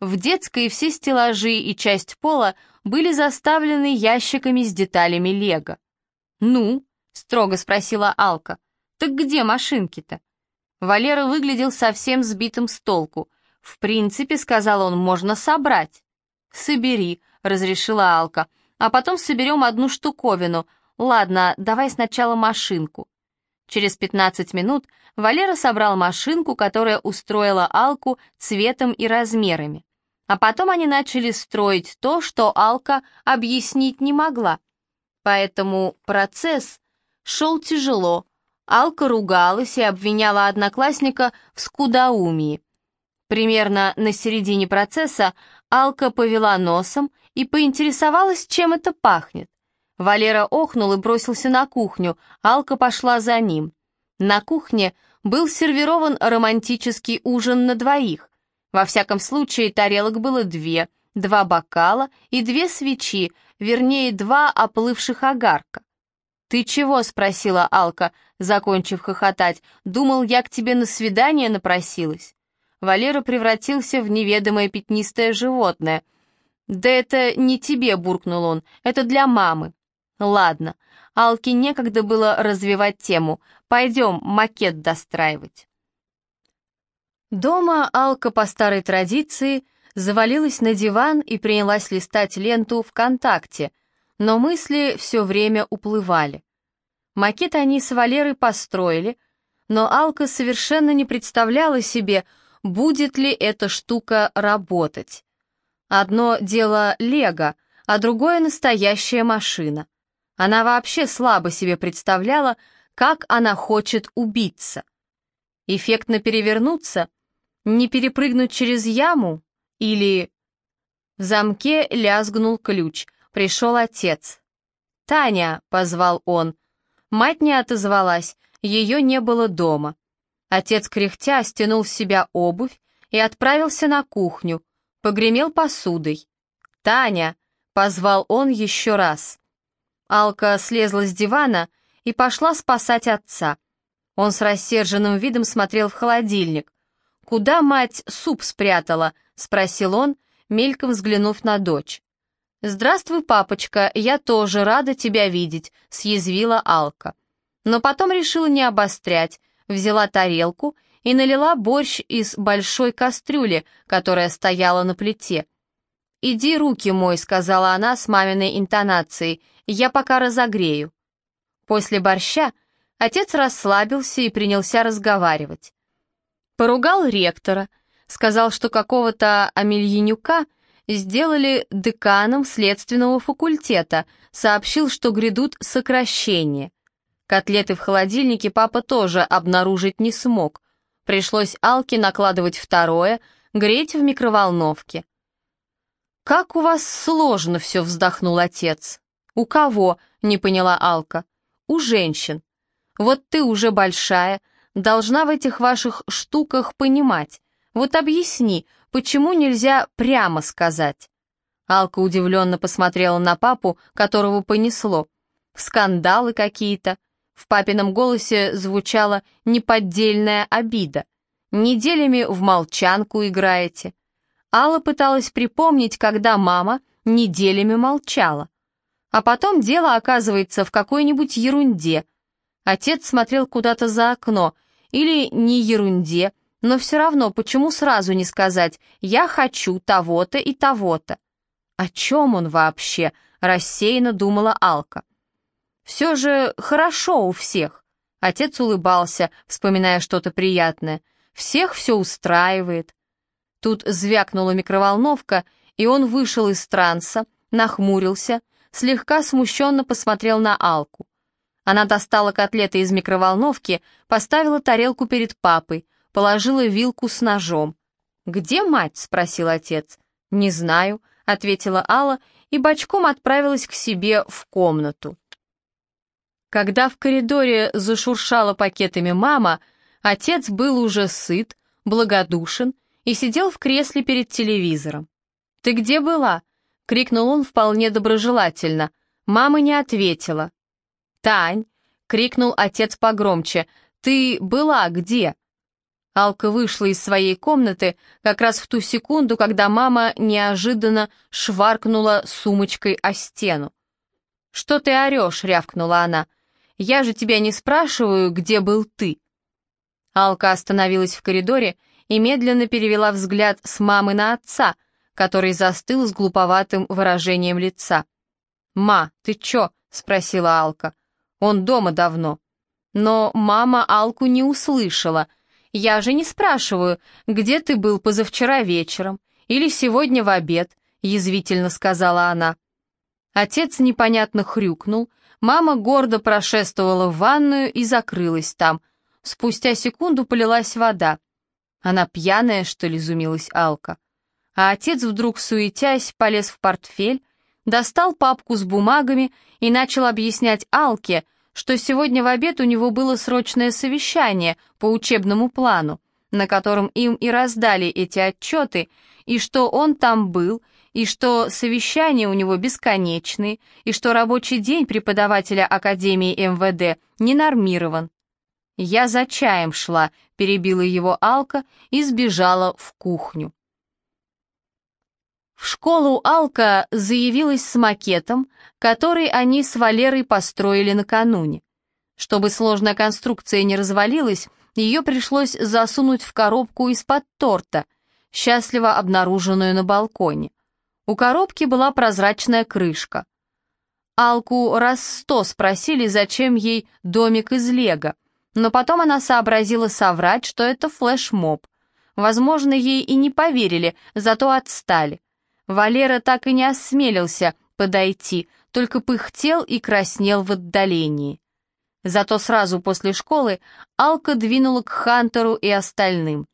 В детской все стеллажи и часть пола были заставлены ящиками с деталями лего. «Ну?» — строго спросила Алка. «Так где машинки-то?» Валера выглядел совсем сбитым с толку. «В принципе, — сказал он, — можно собрать». «Собери», — разрешила Алка, — «а потом соберем одну штуковину. Ладно, давай сначала машинку». Через 15 минут Валера собрал машинку, которая устроила Алку цветом и размерами. А потом они начали строить то, что Алка объяснить не могла. Поэтому процесс шел тяжело. Алка ругалась и обвиняла одноклассника в скудоумии. Примерно на середине процесса Алка повела носом и поинтересовалась, чем это пахнет. Валера охнул и бросился на кухню, Алка пошла за ним. На кухне был сервирован романтический ужин на двоих. Во всяком случае, тарелок было две, два бокала и две свечи, вернее, два оплывших огарка. «Ты чего?» — спросила Алка, закончив хохотать. «Думал, я к тебе на свидание напросилась». Валера превратился в неведомое пятнистое животное. «Да это не тебе», — буркнул он, — «это для мамы». «Ладно, Алке некогда было развивать тему. Пойдем макет достраивать». Дома Алка по старой традиции завалилась на диван и принялась листать ленту ВКонтакте, но мысли все время уплывали. Макет они с Валерой построили, но Алка совершенно не представляла себе, будет ли эта штука работать. Одно дело лего, а другое настоящая машина. Она вообще слабо себе представляла, как она хочет убиться. Эффектно перевернуться? Не перепрыгнуть через яму? Или... В замке лязгнул ключ, пришел отец. «Таня!» — позвал он. Мать не отозвалась, ее не было дома. Отец кряхтя стянул с себя обувь и отправился на кухню, погремел посудой. «Таня!» — позвал он еще раз. Алка слезла с дивана и пошла спасать отца. Он с рассерженным видом смотрел в холодильник. «Куда мать суп спрятала?» — спросил он, мельком взглянув на дочь. «Здравствуй, папочка, я тоже рада тебя видеть», — съязвила Алка. Но потом решила не обострять, взяла тарелку и налила борщ из большой кастрюли, которая стояла на плите. «Иди руки мой», — сказала она с маминой интонацией, — «я пока разогрею». После борща отец расслабился и принялся разговаривать. Поругал ректора, сказал, что какого-то Амельянюка сделали деканом следственного факультета, сообщил, что грядут сокращения. Котлеты в холодильнике папа тоже обнаружить не смог. Пришлось Алке накладывать второе, греть в микроволновке. «Как у вас сложно все», — вздохнул отец. «У кого?» — не поняла Алка. «У женщин. Вот ты уже большая, должна в этих ваших штуках понимать. Вот объясни, почему нельзя прямо сказать?» Алка удивленно посмотрела на папу, которого понесло. «Скандалы какие-то. В папином голосе звучала неподдельная обида. «Неделями в молчанку играете». Алла пыталась припомнить, когда мама неделями молчала. А потом дело оказывается в какой-нибудь ерунде. Отец смотрел куда-то за окно, или не ерунде, но все равно, почему сразу не сказать «я хочу того-то и того-то»? О чем он вообще? Рассеянно думала Алка. Все же хорошо у всех. Отец улыбался, вспоминая что-то приятное. Всех все устраивает. Тут звякнула микроволновка, и он вышел из транса, нахмурился, слегка смущенно посмотрел на Алку. Она достала котлеты из микроволновки, поставила тарелку перед папой, положила вилку с ножом. «Где мать?» — спросил отец. «Не знаю», — ответила Алла и бочком отправилась к себе в комнату. Когда в коридоре зашуршала пакетами мама, отец был уже сыт, благодушен и сидел в кресле перед телевизором. «Ты где была?» — крикнул он вполне доброжелательно. Мама не ответила. «Тань!» — крикнул отец погромче. «Ты была где?» Алка вышла из своей комнаты как раз в ту секунду, когда мама неожиданно шваркнула сумочкой о стену. «Что ты орешь?» — рявкнула она. «Я же тебя не спрашиваю, где был ты». Алка остановилась в коридоре и медленно перевела взгляд с мамы на отца, который застыл с глуповатым выражением лица. «Ма, ты чё?» — спросила Алка. «Он дома давно». Но мама Алку не услышала — «Я же не спрашиваю, где ты был позавчера вечером или сегодня в обед», — язвительно сказала она. Отец непонятно хрюкнул, мама гордо прошествовала в ванную и закрылась там. Спустя секунду полилась вода. Она пьяная, что ли, изумилась Алка. А отец вдруг, суетясь, полез в портфель, достал папку с бумагами и начал объяснять Алке, что сегодня в обед у него было срочное совещание по учебному плану, на котором им и раздали эти отчеты, и что он там был, и что совещания у него бесконечные, и что рабочий день преподавателя Академии МВД не нормирован. «Я за чаем шла», — перебила его Алка и сбежала в кухню. В школу Алка заявилась с макетом, который они с Валерой построили накануне. Чтобы сложная конструкция не развалилась, ее пришлось засунуть в коробку из-под торта, счастливо обнаруженную на балконе. У коробки была прозрачная крышка. Алку раз сто спросили, зачем ей домик из лего, но потом она сообразила соврать, что это флешмоб. Возможно, ей и не поверили, зато отстали. Валера так и не осмелился подойти, только пыхтел и краснел в отдалении. Зато сразу после школы Алка двинула к Хантеру и остальным.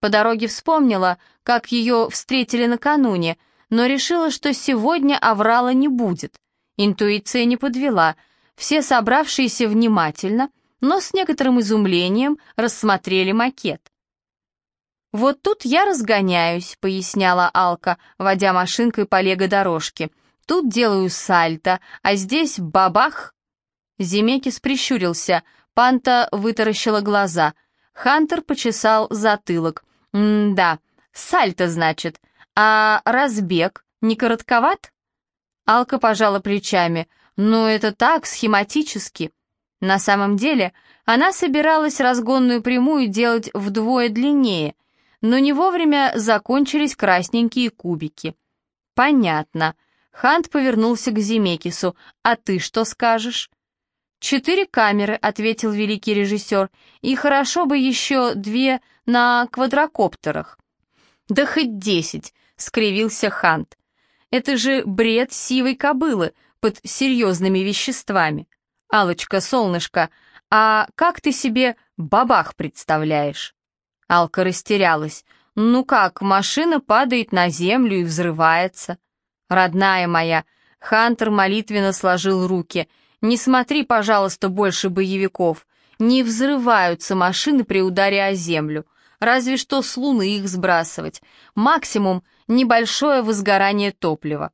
По дороге вспомнила, как ее встретили накануне, но решила, что сегодня аврала не будет. Интуиция не подвела, все собравшиеся внимательно, но с некоторым изумлением рассмотрели макет. «Вот тут я разгоняюсь», — поясняла Алка, водя машинкой по лего-дорожке. «Тут делаю сальто, а здесь бабах!» Земекис прищурился, Панта вытаращила глаза. Хантер почесал затылок. «М-да, сальто, значит. А разбег не коротковат?» Алка пожала плечами. «Ну, это так, схематически». На самом деле, она собиралась разгонную прямую делать вдвое длиннее — но не вовремя закончились красненькие кубики. «Понятно». Хант повернулся к Зимекису. «А ты что скажешь?» «Четыре камеры», — ответил великий режиссер, «и хорошо бы еще две на квадрокоптерах». «Да хоть десять», — скривился Хант. «Это же бред сивой кобылы под серьезными веществами. алочка солнышко, а как ты себе бабах представляешь?» Алка растерялась. «Ну как, машина падает на землю и взрывается?» «Родная моя!» Хантер молитвенно сложил руки. «Не смотри, пожалуйста, больше боевиков. Не взрываются машины при ударе о землю. Разве что с луны их сбрасывать. Максимум — небольшое возгорание топлива.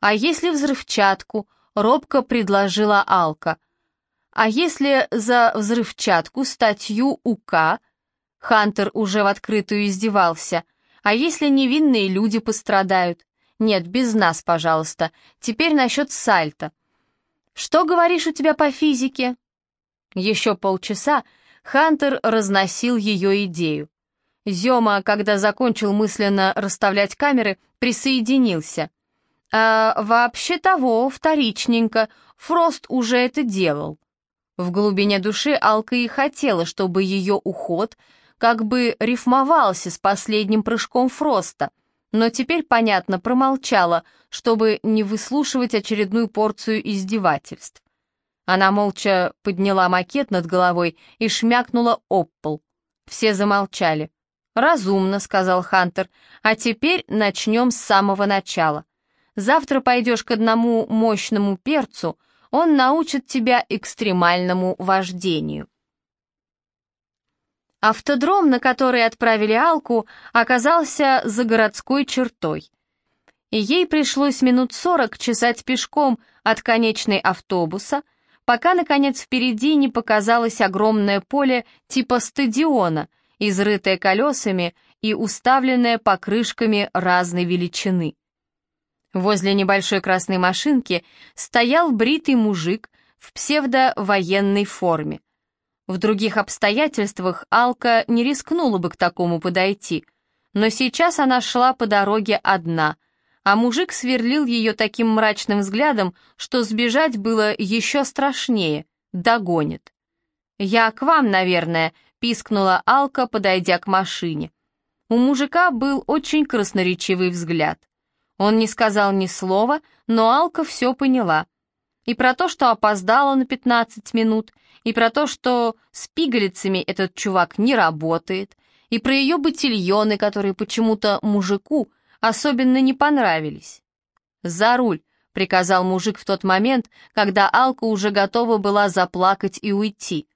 А если взрывчатку?» — робко предложила Алка. «А если за взрывчатку статью УК Хантер уже в открытую издевался. А если невинные люди пострадают? Нет, без нас, пожалуйста. Теперь насчет сальто. Что говоришь у тебя по физике? Еще полчаса Хантер разносил ее идею. Зема, когда закончил мысленно расставлять камеры, присоединился. «А вообще того, вторичненько, Фрост уже это делал». В глубине души Алка и хотела, чтобы ее уход как бы рифмовался с последним прыжком Фроста, но теперь, понятно, промолчала, чтобы не выслушивать очередную порцию издевательств. Она молча подняла макет над головой и шмякнула об пол. Все замолчали. «Разумно», — сказал Хантер, — «а теперь начнем с самого начала. Завтра пойдешь к одному мощному перцу, он научит тебя экстремальному вождению». Автодром, на который отправили Алку, оказался за городской чертой. И ей пришлось минут сорок чесать пешком от конечной автобуса, пока, наконец, впереди не показалось огромное поле типа стадиона, изрытая колесами и уставленная покрышками разной величины. Возле небольшой красной машинки стоял бритый мужик в псевдовоенной форме. В других обстоятельствах Алка не рискнула бы к такому подойти, но сейчас она шла по дороге одна, а мужик сверлил ее таким мрачным взглядом, что сбежать было еще страшнее, догонит. «Я к вам, наверное», — пискнула Алка, подойдя к машине. У мужика был очень красноречивый взгляд. Он не сказал ни слова, но Алка все поняла. И про то, что опоздала на 15 минут, и про то, что с пигалицами этот чувак не работает, и про ее ботильоны, которые почему-то мужику особенно не понравились. «За руль», — приказал мужик в тот момент, когда Алка уже готова была заплакать и уйти.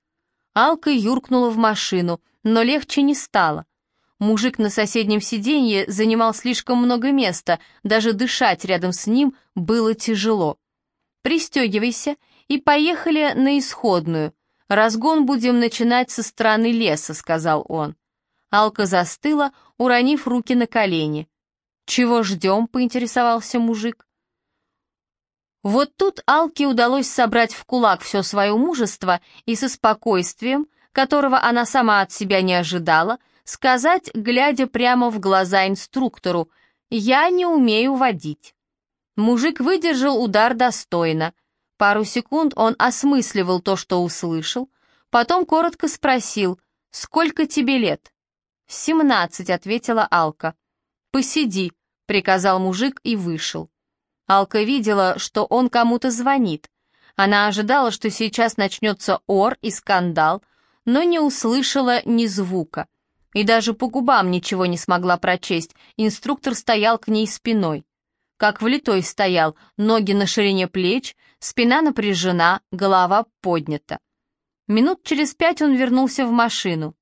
Алка юркнула в машину, но легче не стало. Мужик на соседнем сиденье занимал слишком много места, даже дышать рядом с ним было тяжело. «Пристегивайся и поехали на исходную. Разгон будем начинать со стороны леса», — сказал он. Алка застыла, уронив руки на колени. «Чего ждем?» — поинтересовался мужик. Вот тут Алке удалось собрать в кулак все свое мужество и со спокойствием, которого она сама от себя не ожидала, сказать, глядя прямо в глаза инструктору, «Я не умею водить». Мужик выдержал удар достойно. Пару секунд он осмысливал то, что услышал, потом коротко спросил, «Сколько тебе лет?» «Семнадцать», — ответила Алка. «Посиди», — приказал мужик и вышел. Алка видела, что он кому-то звонит. Она ожидала, что сейчас начнется ор и скандал, но не услышала ни звука. И даже по губам ничего не смогла прочесть, инструктор стоял к ней спиной. Как влитой стоял, ноги на ширине плеч, спина напряжена, голова поднята. Минут через пять он вернулся в машину.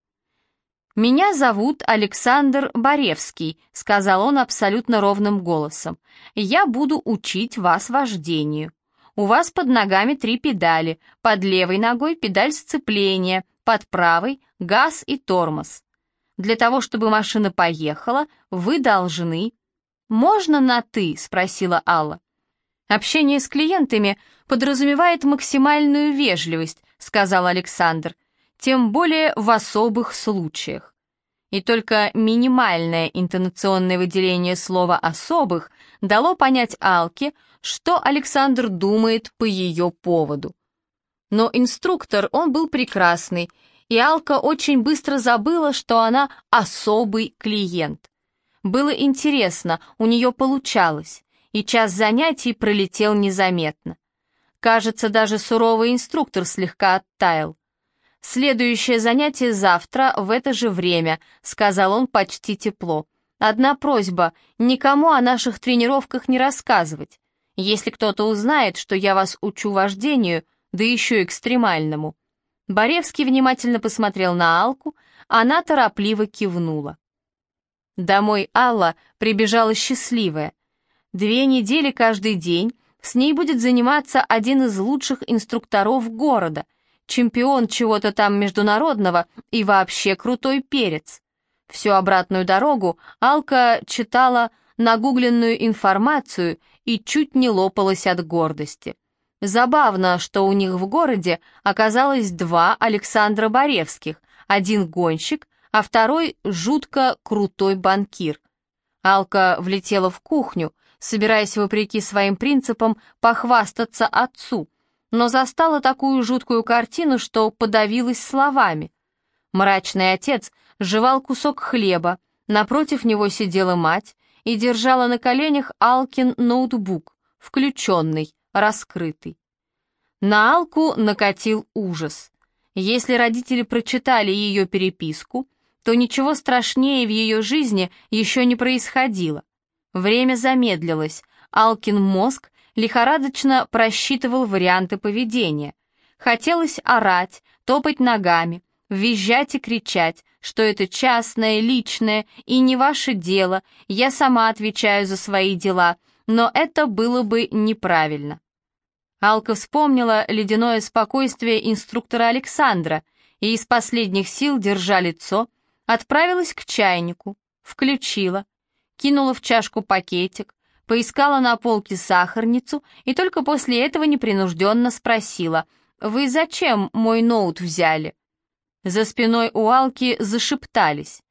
«Меня зовут Александр Боревский», — сказал он абсолютно ровным голосом. «Я буду учить вас вождению. У вас под ногами три педали, под левой ногой педаль сцепления, под правой — газ и тормоз. Для того, чтобы машина поехала, вы должны...» «Можно на «ты»?» — спросила Алла. «Общение с клиентами подразумевает максимальную вежливость», — сказал Александр тем более в особых случаях. И только минимальное интонационное выделение слова «особых» дало понять Алке, что Александр думает по ее поводу. Но инструктор, он был прекрасный, и Алка очень быстро забыла, что она особый клиент. Было интересно, у нее получалось, и час занятий пролетел незаметно. Кажется, даже суровый инструктор слегка оттаял. «Следующее занятие завтра в это же время», — сказал он почти тепло. «Одна просьба — никому о наших тренировках не рассказывать. Если кто-то узнает, что я вас учу вождению, да еще экстремальному». Боревский внимательно посмотрел на Алку, она торопливо кивнула. Домой Алла прибежала счастливая. Две недели каждый день с ней будет заниматься один из лучших инструкторов города — чемпион чего-то там международного и вообще крутой перец. Всю обратную дорогу Алка читала нагугленную информацию и чуть не лопалась от гордости. Забавно, что у них в городе оказалось два Александра Боревских, один гонщик, а второй жутко крутой банкир. Алка влетела в кухню, собираясь, вопреки своим принципам, похвастаться отцу, но застала такую жуткую картину, что подавилась словами. Мрачный отец жевал кусок хлеба, напротив него сидела мать и держала на коленях Алкин ноутбук, включенный, раскрытый. На Алку накатил ужас. Если родители прочитали ее переписку, то ничего страшнее в ее жизни еще не происходило. Время замедлилось, Алкин мозг лихорадочно просчитывал варианты поведения. Хотелось орать, топать ногами, визжать и кричать, что это частное, личное и не ваше дело, я сама отвечаю за свои дела, но это было бы неправильно. Алка вспомнила ледяное спокойствие инструктора Александра и из последних сил, держа лицо, Отправилась к чайнику, включила, кинула в чашку пакетик, поискала на полке сахарницу и только после этого непринужденно спросила, «Вы зачем мой ноут взяли?» За спиной у Алки зашептались.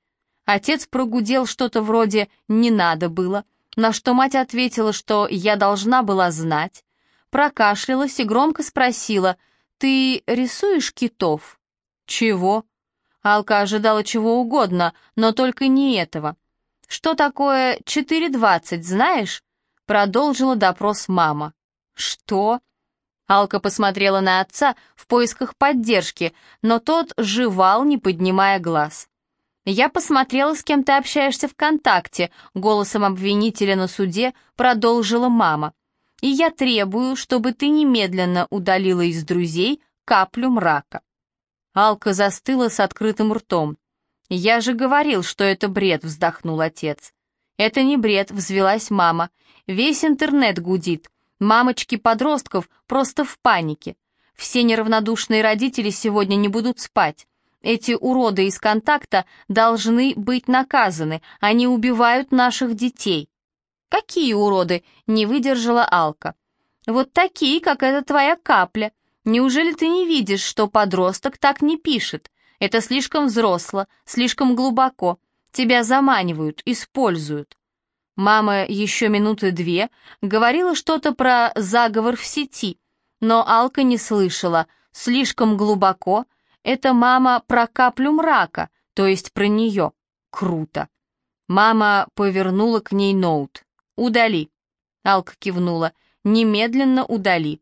Отец прогудел что-то вроде «не надо было», на что мать ответила, что я должна была знать, прокашлялась и громко спросила, «Ты рисуешь китов?» «Чего?» Алка ожидала чего угодно, но только не этого. «Что такое 4.20, знаешь?» Продолжила допрос мама. «Что?» Алка посмотрела на отца в поисках поддержки, но тот жевал, не поднимая глаз. «Я посмотрела, с кем ты общаешься ВКонтакте», голосом обвинителя на суде продолжила мама. «И я требую, чтобы ты немедленно удалила из друзей каплю мрака». Алка застыла с открытым ртом. «Я же говорил, что это бред», — вздохнул отец. «Это не бред», — взвелась мама. «Весь интернет гудит. Мамочки подростков просто в панике. Все неравнодушные родители сегодня не будут спать. Эти уроды из контакта должны быть наказаны. Они убивают наших детей». «Какие уроды?» — не выдержала Алка. «Вот такие, как эта твоя капля», Неужели ты не видишь, что подросток так не пишет? Это слишком взросло, слишком глубоко. Тебя заманивают, используют. Мама еще минуты две говорила что-то про заговор в сети, но Алка не слышала. Слишком глубоко. Это мама про каплю мрака, то есть про нее. Круто. Мама повернула к ней ноут. «Удали». Алка кивнула. «Немедленно удали».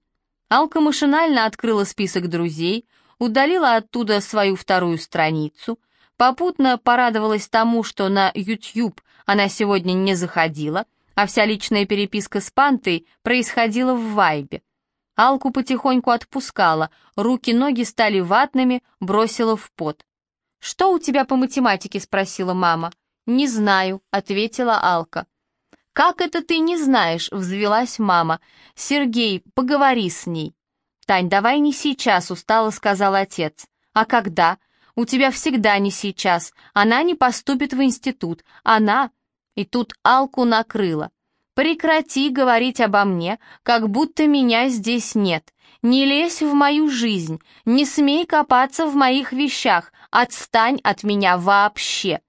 Алка машинально открыла список друзей, удалила оттуда свою вторую страницу, попутно порадовалась тому, что на YouTube она сегодня не заходила, а вся личная переписка с Пантой происходила в Вайбе. Алку потихоньку отпускала, руки-ноги стали ватными, бросила в пот. «Что у тебя по математике?» — спросила мама. «Не знаю», — ответила Алка. «Как это ты не знаешь?» — взвелась мама. «Сергей, поговори с ней». «Тань, давай не сейчас», — устало сказал отец. «А когда?» «У тебя всегда не сейчас. Она не поступит в институт. Она...» И тут Алку накрыла. «Прекрати говорить обо мне, как будто меня здесь нет. Не лезь в мою жизнь. Не смей копаться в моих вещах. Отстань от меня вообще!»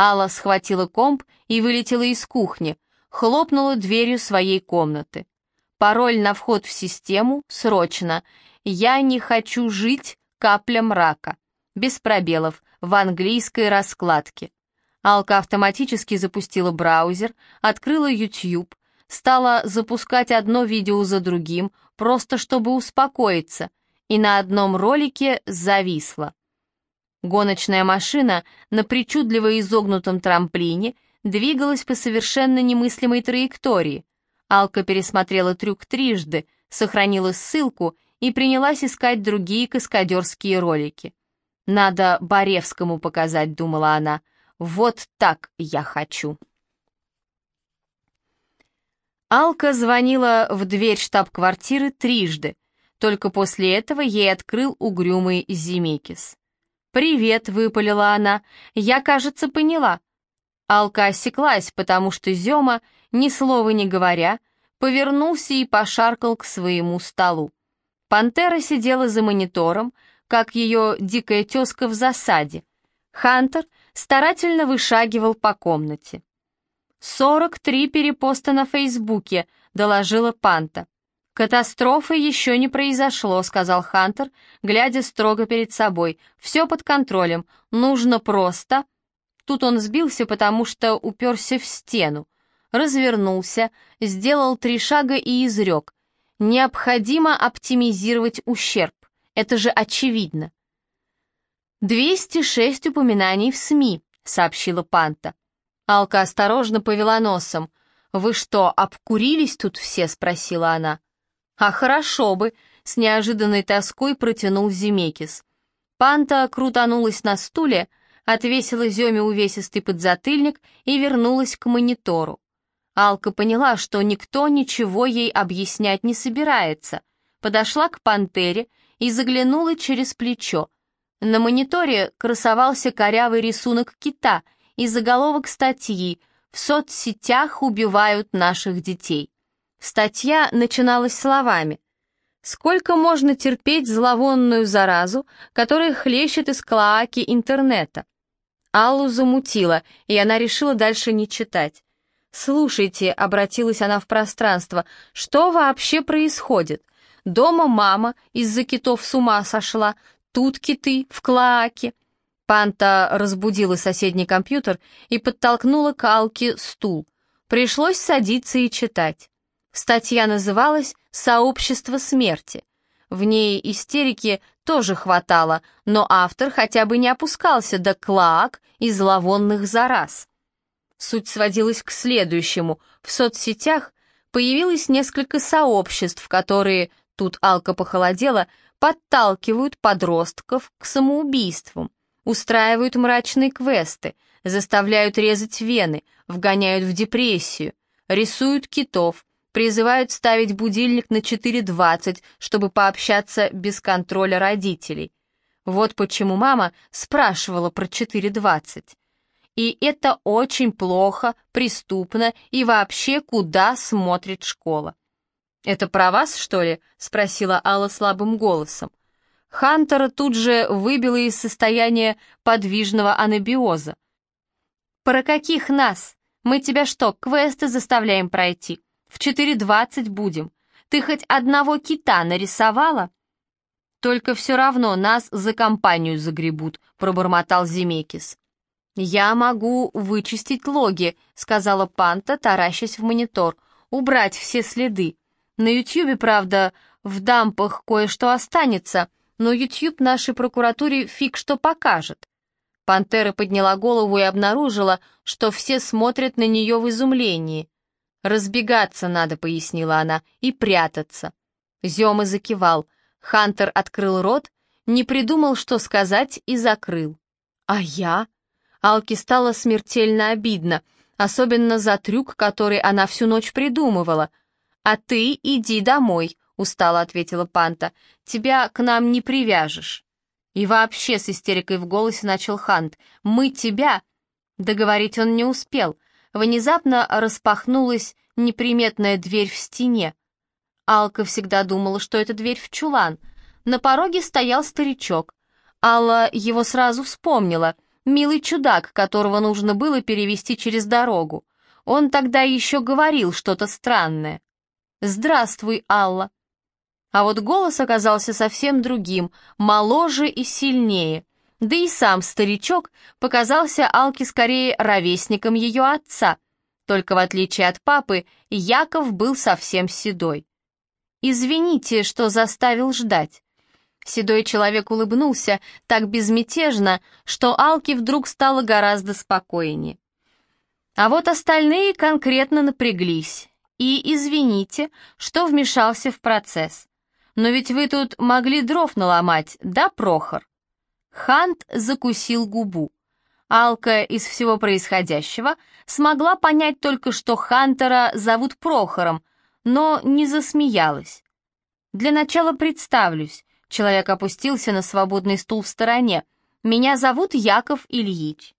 Алла схватила комп и вылетела из кухни, хлопнула дверью своей комнаты. Пароль на вход в систему срочно. Я не хочу жить, капля мрака. Без пробелов, в английской раскладке. Алка автоматически запустила браузер, открыла YouTube, стала запускать одно видео за другим, просто чтобы успокоиться, и на одном ролике зависла. Гоночная машина на причудливо изогнутом трамплине двигалась по совершенно немыслимой траектории. Алка пересмотрела трюк трижды, сохранила ссылку и принялась искать другие каскадерские ролики. «Надо Боревскому показать», — думала она. «Вот так я хочу». Алка звонила в дверь штаб-квартиры трижды. Только после этого ей открыл угрюмый Зимекис. «Привет», — выпалила она. «Я, кажется, поняла». Алка осеклась, потому что Зема, ни слова не говоря, повернулся и пошаркал к своему столу. Пантера сидела за монитором, как ее дикая тезка в засаде. Хантер старательно вышагивал по комнате. «Сорок три перепоста на Фейсбуке», — доложила Панта. «Катастрофы еще не произошло», — сказал Хантер, глядя строго перед собой. «Все под контролем. Нужно просто...» Тут он сбился, потому что уперся в стену. Развернулся, сделал три шага и изрек. «Необходимо оптимизировать ущерб. Это же очевидно». «206 упоминаний в СМИ», — сообщила Панта. Алка осторожно повела носом. «Вы что, обкурились тут все?» — спросила она. «А хорошо бы», — с неожиданной тоской протянул Зимекис. Панта крутанулась на стуле, отвесила Земе увесистый подзатыльник и вернулась к монитору. Алка поняла, что никто ничего ей объяснять не собирается, подошла к пантере и заглянула через плечо. На мониторе красовался корявый рисунок кита и заголовок статьи «В соцсетях убивают наших детей». Статья начиналась словами «Сколько можно терпеть зловонную заразу, которая хлещет из клоаки интернета?» Аллу замутила, и она решила дальше не читать. «Слушайте», — обратилась она в пространство, — «что вообще происходит? Дома мама из-за китов с ума сошла, тут киты, в клоаке». Панта разбудила соседний компьютер и подтолкнула к Алке стул. Пришлось садиться и читать. Статья называлась «Сообщество смерти». В ней истерики тоже хватало, но автор хотя бы не опускался до клоак и зловонных зараз. Суть сводилась к следующему. В соцсетях появилось несколько сообществ, которые, тут Алка похолодела, подталкивают подростков к самоубийствам, устраивают мрачные квесты, заставляют резать вены, вгоняют в депрессию, рисуют китов, призывают ставить будильник на 4.20, чтобы пообщаться без контроля родителей. Вот почему мама спрашивала про 4.20. И это очень плохо, преступно и вообще куда смотрит школа. «Это про вас, что ли?» — спросила Алла слабым голосом. Хантера тут же выбила из состояния подвижного анабиоза. «Про каких нас? Мы тебя что, квесты заставляем пройти? В 4.20 будем. Ты хоть одного кита нарисовала?» «Только все равно нас за компанию загребут», — пробормотал Зимекис. «Я могу вычистить логи», — сказала Панта, таращась в монитор, «убрать все следы. На Ютьюбе, правда, в дампах кое-что останется, но Ютьюб нашей прокуратуре фиг что покажет». Пантера подняла голову и обнаружила, что все смотрят на нее в изумлении. «Разбегаться надо», — пояснила она, — «и прятаться». Зема закивал. Хантер открыл рот, не придумал, что сказать, и закрыл. «А я?» Алке стало смертельно обидно, особенно за трюк, который она всю ночь придумывала. «А ты иди домой», — устало ответила Панта. «Тебя к нам не привяжешь». И вообще с истерикой в голосе начал Хант. «Мы тебя...» Договорить он не успел. Внезапно распахнулась неприметная дверь в стене. Алка всегда думала, что это дверь в чулан. На пороге стоял старичок. Алла его сразу вспомнила — Милый чудак, которого нужно было перевести через дорогу. Он тогда еще говорил что-то странное. «Здравствуй, Алла». А вот голос оказался совсем другим, моложе и сильнее. Да и сам старичок показался Алке скорее ровесником ее отца. Только в отличие от папы, Яков был совсем седой. «Извините, что заставил ждать. Седой человек улыбнулся так безмятежно, что Алке вдруг стало гораздо спокойнее. А вот остальные конкретно напряглись. И извините, что вмешался в процесс. Но ведь вы тут могли дров наломать, да, Прохор? Хант закусил губу. Алка из всего происходящего смогла понять только, что Хантера зовут Прохором, но не засмеялась. Для начала представлюсь. Человек опустился на свободный стул в стороне. «Меня зовут Яков Ильич».